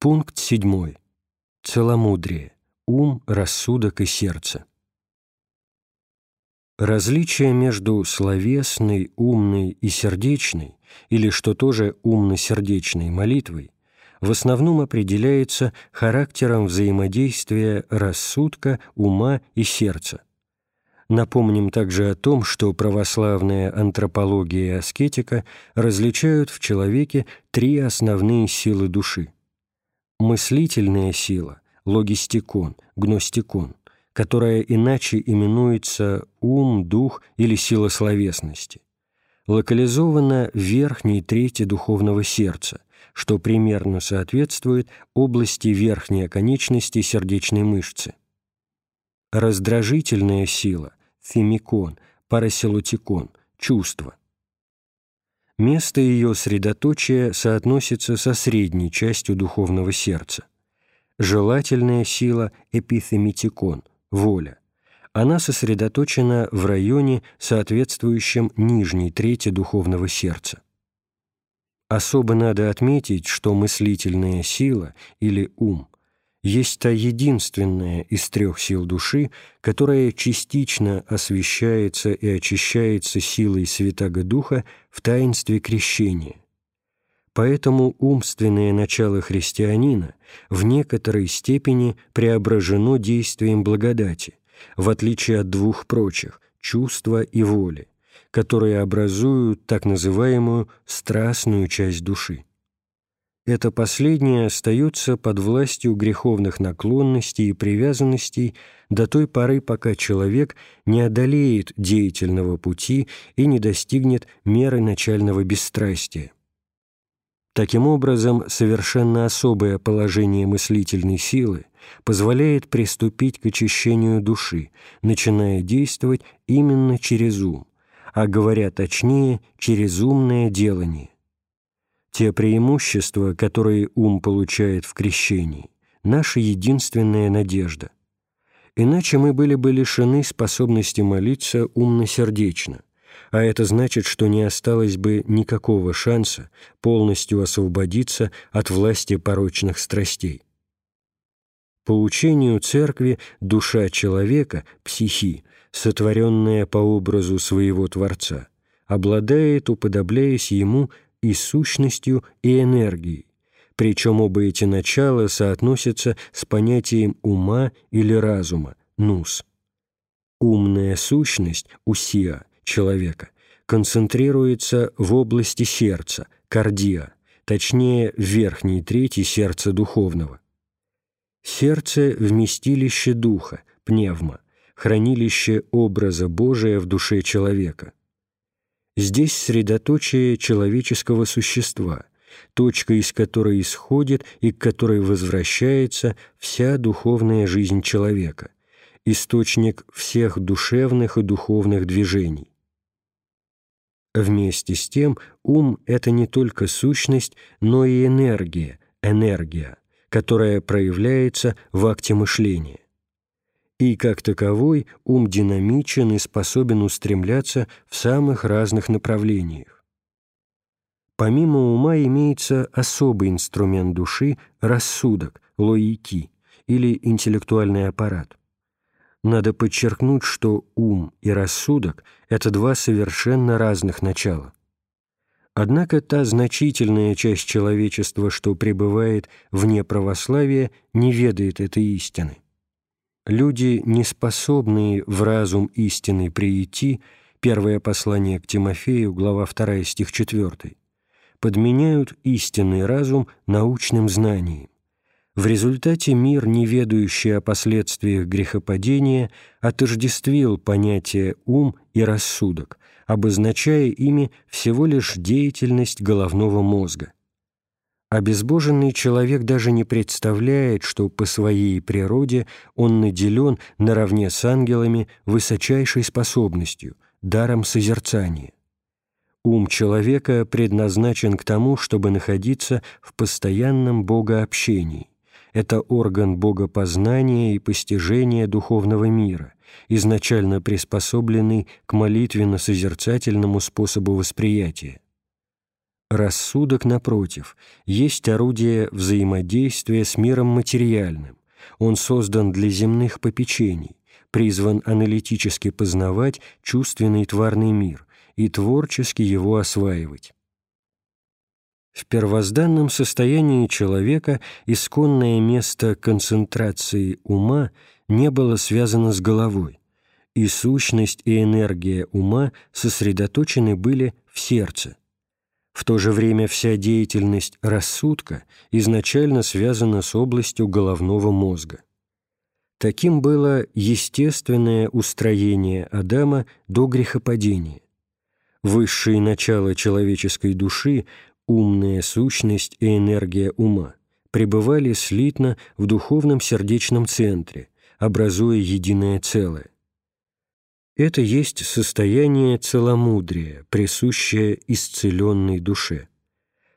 Пункт 7. Целомудрие. Ум, рассудок и сердце. Различие между словесной, умной и сердечной, или, что тоже умно-сердечной молитвой, в основном определяется характером взаимодействия рассудка, ума и сердца. Напомним также о том, что православная антропология и аскетика различают в человеке три основные силы души. Мыслительная сила, логистикон, гностикон, которая иначе именуется ум, дух или сила словесности, локализована в верхней трети духовного сердца, что примерно соответствует области верхней оконечности сердечной мышцы. Раздражительная сила, Фемикон, парасилутикон, чувство. Место ее средоточия соотносится со средней частью духовного сердца. Желательная сила – эпифемитикон, воля. Она сосредоточена в районе, соответствующем нижней трети духовного сердца. Особо надо отметить, что мыслительная сила или ум есть та единственная из трех сил души, которая частично освещается и очищается силой Святаго Духа в таинстве крещения. Поэтому умственное начало христианина в некоторой степени преображено действием благодати, в отличие от двух прочих – чувства и воли, которые образуют так называемую страстную часть души это последнее остается под властью греховных наклонностей и привязанностей до той поры, пока человек не одолеет деятельного пути и не достигнет меры начального бесстрастия. Таким образом, совершенно особое положение мыслительной силы позволяет приступить к очищению души, начиная действовать именно через ум, а говоря точнее, через умное делание. Те преимущества, которые ум получает в крещении, наша единственная надежда. Иначе мы были бы лишены способности молиться умно-сердечно, а это значит, что не осталось бы никакого шанса полностью освободиться от власти порочных страстей. По учению Церкви душа человека, психи, сотворенная по образу своего Творца, обладает, уподобляясь ему, и сущностью, и энергией, причем оба эти начала соотносятся с понятием ума или разума, нус. Умная сущность, усия, человека, концентрируется в области сердца, кардия, точнее, в верхней трети сердца духовного. Сердце – вместилище духа, пневма, хранилище образа Божия в душе человека. Здесь средоточие человеческого существа, точка, из которой исходит и к которой возвращается вся духовная жизнь человека, источник всех душевных и духовных движений. Вместе с тем ум – это не только сущность, но и энергия, энергия, которая проявляется в акте мышления и, как таковой, ум динамичен и способен устремляться в самых разных направлениях. Помимо ума имеется особый инструмент души – рассудок, лоики, или интеллектуальный аппарат. Надо подчеркнуть, что ум и рассудок – это два совершенно разных начала. Однако та значительная часть человечества, что пребывает вне православия, не ведает этой истины. Люди, не способные в разум истины прийти, первое послание к Тимофею, глава 2, стих 4, подменяют истинный разум научным знанием. В результате мир, не ведающий о последствиях грехопадения, отождествил понятия «ум» и «рассудок», обозначая ими всего лишь деятельность головного мозга. Обезбоженный человек даже не представляет, что по своей природе он наделен наравне с ангелами высочайшей способностью, даром созерцания. Ум человека предназначен к тому, чтобы находиться в постоянном богообщении. Это орган богопознания и постижения духовного мира, изначально приспособленный к молитвенно-созерцательному способу восприятия. Рассудок, напротив, есть орудие взаимодействия с миром материальным. Он создан для земных попечений, призван аналитически познавать чувственный тварный мир и творчески его осваивать. В первозданном состоянии человека исконное место концентрации ума не было связано с головой, и сущность и энергия ума сосредоточены были в сердце. В то же время вся деятельность рассудка изначально связана с областью головного мозга. Таким было естественное устроение Адама до грехопадения. Высшие начала человеческой души, умная сущность и энергия ума, пребывали слитно в духовном сердечном центре, образуя единое целое. Это есть состояние целомудрия, присущее исцеленной душе.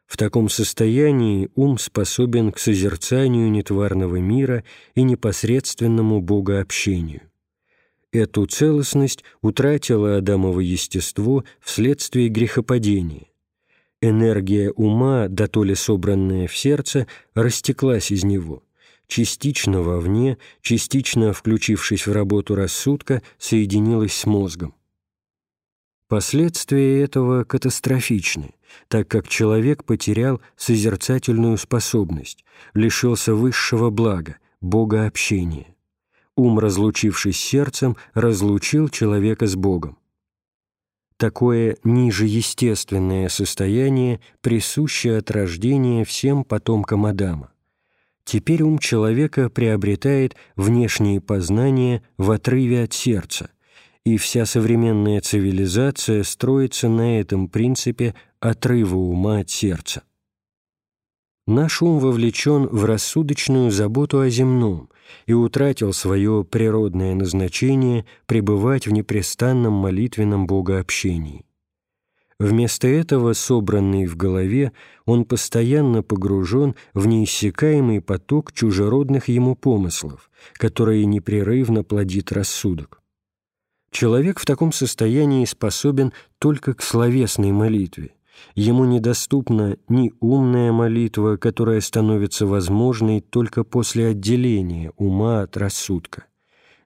В таком состоянии ум способен к созерцанию нетварного мира и непосредственному богообщению. Эту целостность утратило Адамово естество вследствие грехопадения. Энергия ума, дотоле собранная в сердце, растеклась из него – частично вовне, частично включившись в работу рассудка, соединилась с мозгом. Последствия этого катастрофичны, так как человек потерял созерцательную способность, лишился высшего блага, Бога общения. Ум, разлучившись с сердцем, разлучил человека с Богом. Такое нижеестественное состояние присуще от рождения всем потомкам Адама. Теперь ум человека приобретает внешние познания в отрыве от сердца, и вся современная цивилизация строится на этом принципе отрыва ума от сердца. Наш ум вовлечен в рассудочную заботу о земном и утратил свое природное назначение пребывать в непрестанном молитвенном богообщении. Вместо этого, собранный в голове, он постоянно погружен в неиссякаемый поток чужеродных ему помыслов, которые непрерывно плодит рассудок. Человек в таком состоянии способен только к словесной молитве. Ему недоступна ни умная молитва, которая становится возможной только после отделения ума от рассудка,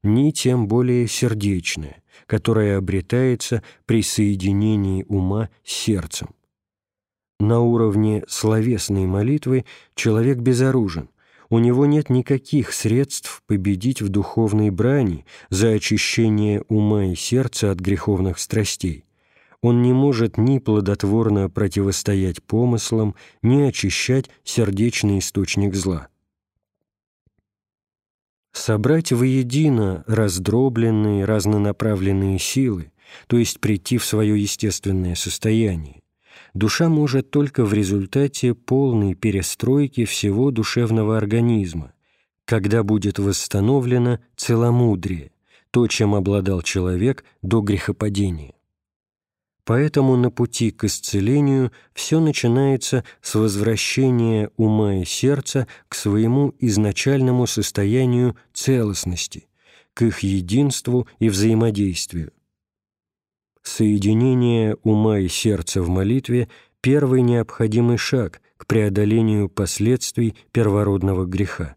ни тем более сердечная, которая обретается при соединении ума с сердцем. На уровне словесной молитвы человек безоружен, у него нет никаких средств победить в духовной брани за очищение ума и сердца от греховных страстей. Он не может ни плодотворно противостоять помыслам, ни очищать сердечный источник зла собрать воедино раздробленные, разнонаправленные силы, то есть прийти в свое естественное состояние, душа может только в результате полной перестройки всего душевного организма, когда будет восстановлено целомудрие, то, чем обладал человек до грехопадения. Поэтому на пути к исцелению все начинается с возвращения ума и сердца к своему изначальному состоянию целостности, к их единству и взаимодействию. Соединение ума и сердца в молитве – первый необходимый шаг к преодолению последствий первородного греха.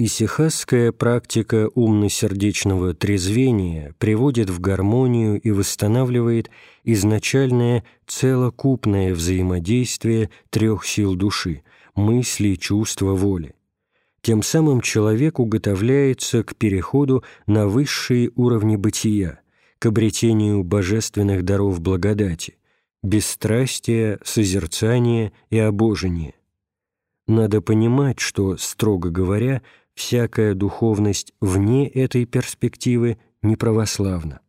Исихасская практика умно-сердечного трезвения приводит в гармонию и восстанавливает изначальное целокупное взаимодействие трех сил души – мысли, чувства, воли. Тем самым человек уготовляется к переходу на высшие уровни бытия, к обретению божественных даров благодати, бесстрастия, созерцания и обожения. Надо понимать, что, строго говоря, всякая духовность вне этой перспективы неправославна.